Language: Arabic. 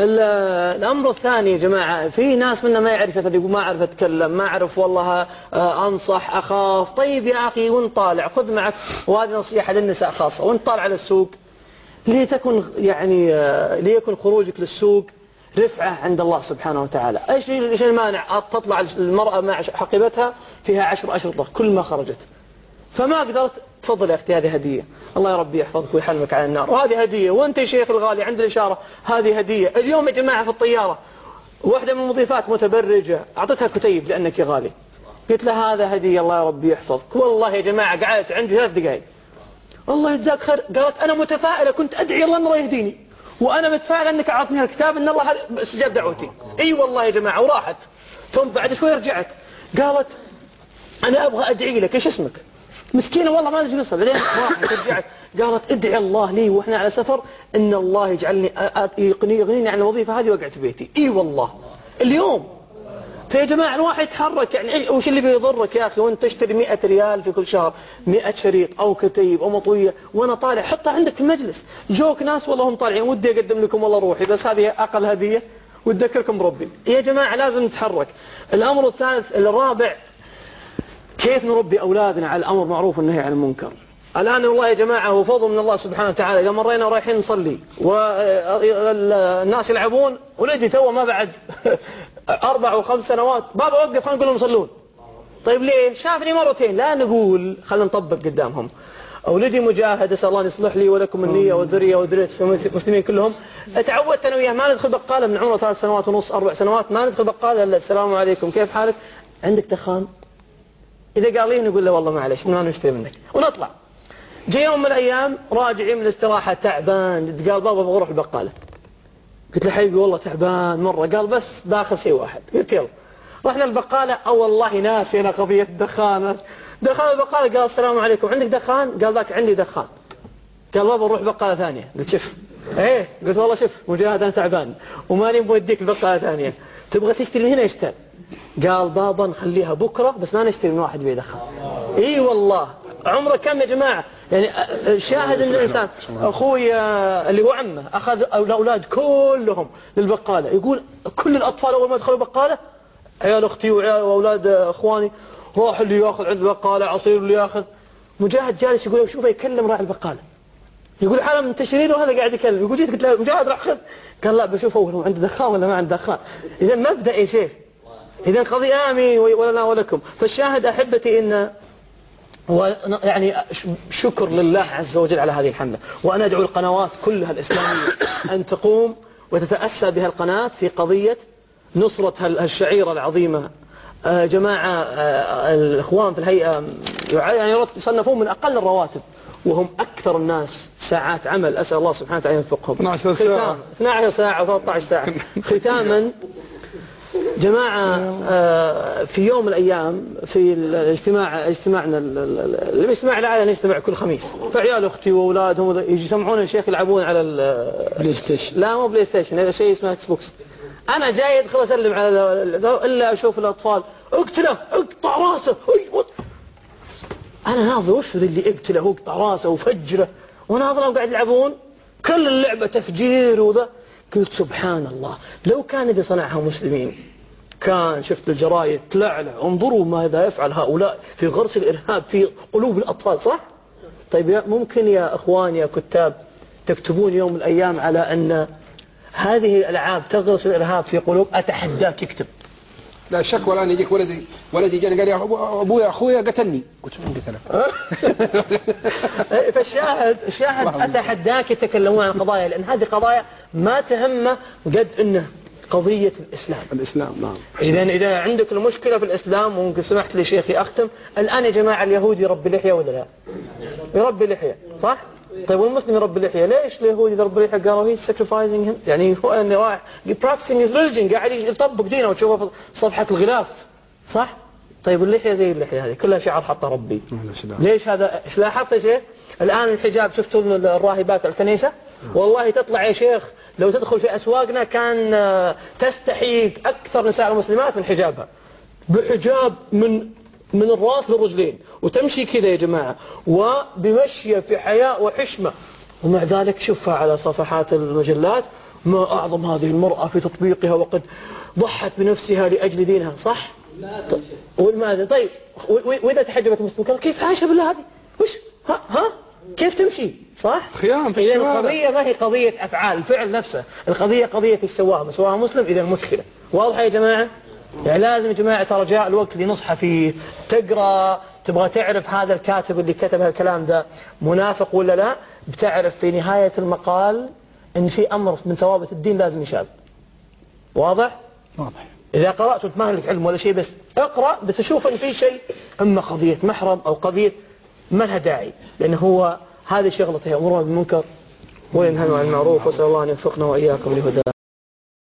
الأمر الثاني يا جماعة في ناس منا ما يعرف يقول ما أعرف أتكلم ما أعرف والله آه، أنصح أخاف. طيب يا أخي وأنت طالع خذ معك وهذه نصيحة للنساء خاصة وأنت طالع على السوق لتكن يعني آه، ليكن خروجك للسوق رفعة عند الله سبحانه وتعالى. إيش إيش المانع؟ تطلع المرأة مع حقيبتها فيها عشر أشرطة كل ما خرجت. فما قدرت تفضل يا أختي هذه هدية. الله يا ربي يحفظك ويحلمك على النار. وهذه هدية. وأنت يا شيخ الغالي عند الإشارة هذه هدية. اليوم يا جماعة في الطيارة واحدة من المضيفات متبرجة أعطتها كتيب لأنك غالي. قلت لها هذا هدية الله يا ربي يحفظك. والله يا جماعة قعدت عندي ثلاث دقائق الله يجزاك خير. قالت أنا متفائلة كنت أدعي الله أنه يهديني. وأنا متفائلة أنك أعطني الكتاب أن الله استجاب دعوتي. أي والله يا جماعة وراحت. ثم بعد شوي رجعت. قالت أنا أبغى أدعي لك إيش اسمك؟ مسكينة والله ما أدري قصة بعدين راحت قالت ادعي الله لي وإحنا على سفر إن الله يجعلني يغنيني عن الوظيفة هذه وقعت في بيتي. إي والله. اليوم. فيا جماعة الواحد يتحرك يعني. وش اللي بيضرك يا أخي؟ وأنت تشتري 100 ريال في كل شهر 100 شريط أو كتيب أو مطوية وأنا طالع حطها عندك في المجلس. جوك ناس والله هم طالعين. ودي أقدم لكم والله روحي بس هذه أقل هدية. وتذكركم بربي. يا جماعة لازم نتحرك. الأمر الثالث الرابع كيف نربي أولادنا على الأمر معروف والنهي عن المنكر؟ الآن والله يا جماعة هو فضل من الله سبحانه وتعالى. إذا مرينا رايحين نصلي والناس يلعبون ولدي تو ما بعد أربع وخمس سنوات بابا وقف خلينا نقول لهم يصلون طيب ليه؟ شافني مرتين. لا نقول خلينا نطبق قدامهم. أولدي مجاهد أسأل الله أن يصلح لي ولكم النية والذرية وذرية المسلمين كلهم. تعودت أنا وياه ما ندخل بقالة من عمره ثلاث سنوات ونص أربع سنوات ما ندخل بقالة إلا السلام عليكم كيف حالك؟ عندك دخان إذا قال لي نقول له والله معلش ما نشتري منك. ونطلع. جاء يوم من الأيام راجعين من الاستراحة تعبان قال بابا بروح البقالة. قلت له حبيبي والله تعبان مرة. قال بس باخذ شيء واحد. قلت يلا. رحنا البقالة. أو والله ناسي أنا قضية الدخان. دخل البقالة؟ قال السلام عليكم. عندك دخان؟ قال ذاك عندي دخان. قال بابا نروح بقالة ثانية. قلت شوف. إيه قلت والله شوف مجاهد أنا تعبان وماني بوديك البقالة ثانية. تبغى تشتري من هنا اشتري قال بابا نخليها بكرة بس ما نشتري من واحد بيدخل. إي والله. عمره كم يا جماعة؟ يعني شاهد إن الإنسان أخوي اللي هو عمه أخذ الأولاد كلهم للبقالة. يقول كل الأطفال أول ما دخلوا بقالة عيال أختي وعيال وأولاد إخواني راح اللي ياخذ عند البقالة عصير اللي ياخذ. مجاهد جالس يقول شوفه يكلم راعي البقالة. يقول حالا منتشرين وهذا قاعد يكلم. يقول جيت قلت له مجاهد راح خذ. قال لا بشوف هو عنده دخان ولا ما عنده دخان. اذا مبدأ يا شيخ. إذا قضية آمين ولنا ولكم فالشاهد أحبتي إن يعني شكر لله عز وجل على هذه الحملة. وأنا أدعو القنوات كلها الإسلامية أن تقوم وتتأسى بها القناة في قضية نصرة الشعيرة العظيمة. آه، جماعة آه، الإخوان في الهيئة يعني يصنفون من أقل الرواتب. وهم أكثر الناس ساعات عمل. أسأل الله سبحانه وتعالى يوفقهم 12 ساعة. 12 ساعة و13 ساعة. ختاما جماعة آه، في يوم من الأيام في الاجتماع اجتماعنا الاجتماع العائلة نجتمع كل خميس. فعيال أختي وأولادهم يجتمعون الشيخ يلعبون على البلاي ستيشن لا مو بلاي ستيشن شيء اسمه إكس بوكس أنا جاي أدخل أسلم على إلا أشوف الأطفال. اقتله اقطع راسه. أنا ناظر وش ذي اللي اقتله واقطع راسه وفجره وناظرهم قاعد يلعبون؟ كل اللعبة تفجير وذا. قلت سبحان الله لو كان اللي صنعها مسلمين كان شفت الجرايد تلعلع انظروا ماذا يفعل هؤلاء في غرس الإرهاب في قلوب الأطفال صح؟ طيب ممكن يا أخوان يا كتاب تكتبون يوم من الأيام على أن هذه الألعاب تغرس الإرهاب في قلوب أتحداك يكتب. لا شك ولا يجيك ولدي ولدي جاني قال يا أبويا أخويا قتلني. قلت من قتله فالشاهد الشاهد أتحداك يتكلمون عن قضايا لأن هذه قضايا ما تهمه قد انه قضية الإسلام. الإسلام نعم. إذا إذا عندك المشكلة في الإسلام وممكن سمحت لي شيخي أختم الآن يا جماعة اليهود يربي لحية ولا لا؟ يربي لحية صح؟ طيب والمسلم يربي لحية ليش؟ اليهودي يربي لحية قالوا هي sacrificing him يعني هو أنه رايح practicing his religion قاعد يطبق دينه وتشوفه في صفحة الغلاف صح؟ طيب اللحية زي اللحية هذه كلها شعر حطه ربي. ليش هذا؟ إيش لاحظت يا شيخ؟ الآن الحجاب شفتوا الراهبات الكنيسة؟ والله تطلع يا شيخ لو تدخل في أسواقنا كان آه، تستحي أكثر نساء المسلمات من حجابها. بحجاب من من الرأس للرجلين وتمشي كذا يا جماعة وبمشية في حياء وحشمة ومع ذلك شوفها على صفحات المجلات ما أعظم هذه المرأة في تطبيقها وقد ضحت بنفسها لأجل دينها صح؟ طيب والماذا طيب و- وإذا تحجبت مسلم كيف عايشة بالله هذه؟ وش؟ ها؟ ها؟ كيف تمشي؟ صح؟ خيام في إذا. القضية ما هي قضية أفعال الفعل نفسه القضية قضية إيش سواها مسلم إذا المشكلة واضحة يا جماعة؟ يعني لازم يا جماعة ترى جاء الوقت اللي نصحى فيه. تقرأ تبغى تعرف هذا الكاتب اللي كتب هالكلام ده منافق ولا لا؟ بتعرف في نهاية المقال إن في أمر من ثوابت الدين لازم يشال واضح؟ واضح. إذا قرأت وانت ما لك علم ولا شيء بس اقرأ بتشوف إن في شيء أما قضية محرم أو قضية ما لها داعي لأنه هو هذه شغلته يأمرون بالمنكر. وينهى عن المعروف وأسأل الله أن يوفقنا وإياكم لهداه